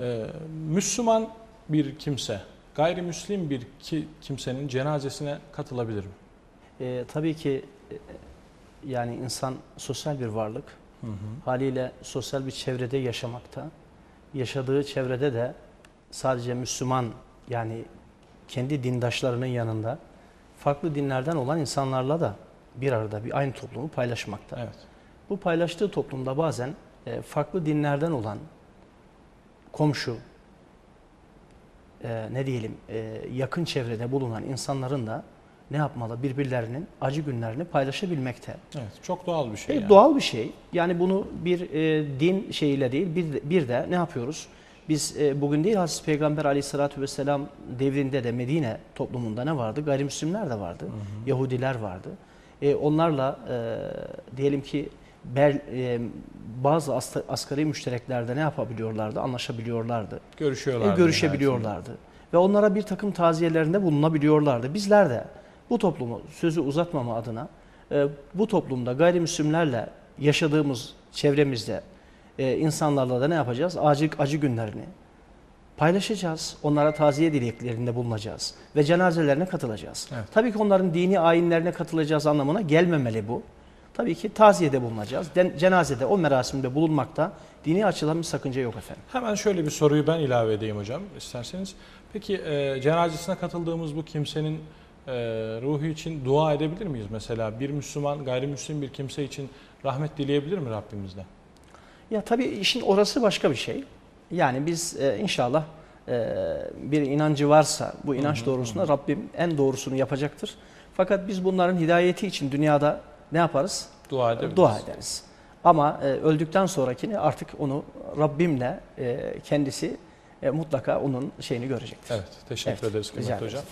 Ee, Müslüman bir kimse, gayrimüslim bir ki, kimsenin cenazesine katılabilir mi? Ee, tabii ki e, yani insan sosyal bir varlık. Hı hı. Haliyle sosyal bir çevrede yaşamakta. Yaşadığı çevrede de sadece Müslüman yani kendi dindaşlarının yanında farklı dinlerden olan insanlarla da bir arada bir aynı toplumu paylaşmakta. Evet. Bu paylaştığı toplumda bazen e, farklı dinlerden olan komşu, e, ne diyelim e, yakın çevrede bulunan insanların da ne yapmalı? Birbirlerinin acı günlerini paylaşabilmekte. Evet. Çok doğal bir şey. E, yani. Doğal bir şey. Yani bunu bir e, din şeyiyle değil, bir de, bir de ne yapıyoruz? Biz e, bugün değil Hazreti Peygamber aleyhissalatü vesselam devrinde de Medine toplumunda ne vardı? Gayrimüslimler de vardı. Yahudiler vardı. E, onlarla e, diyelim ki bel, e, bazı as- asgari müştereklerde ne yapabiliyorlardı? Anlaşabiliyorlardı. Görüşüyorlar. E, görüşebiliyorlardı. Ve onlara bir takım taziyelerinde bulunabiliyorlardı. Bizler de bu toplumu sözü uzatmama adına e, bu toplumda gayrimüslimlerle yaşadığımız çevremizde e, insanlarla da ne yapacağız? Acı, acı günlerini paylaşacağız. Onlara taziye dileklerinde bulunacağız. Ve cenazelerine katılacağız. Evet. Tabii ki onların dini ayinlerine katılacağız anlamına gelmemeli bu. Tabii ki taziyede bulunacağız. Cenazede o merasimde bulunmakta dini açıdan bir sakınca yok efendim. Hemen şöyle bir soruyu ben ilave edeyim hocam isterseniz. Peki e, cenazesine katıldığımız bu kimsenin e, ruhu için dua edebilir miyiz? Mesela bir Müslüman gayrimüslim bir kimse için rahmet dileyebilir mi Rabbimizden? Ya tabii işin orası başka bir şey. Yani biz e, inşallah e, bir inancı varsa bu inanç doğrusunda Rabbim en doğrusunu yapacaktır. Fakat biz bunların hidayeti için dünyada ne yaparız? Dua edebiliriz. Dua ederiz. Ama e, öldükten sonrakini artık onu Rabbimle e, kendisi e, mutlaka onun şeyini görecektir. Evet, teşekkür Evet, ederiz kıymetli ederiz. hocam.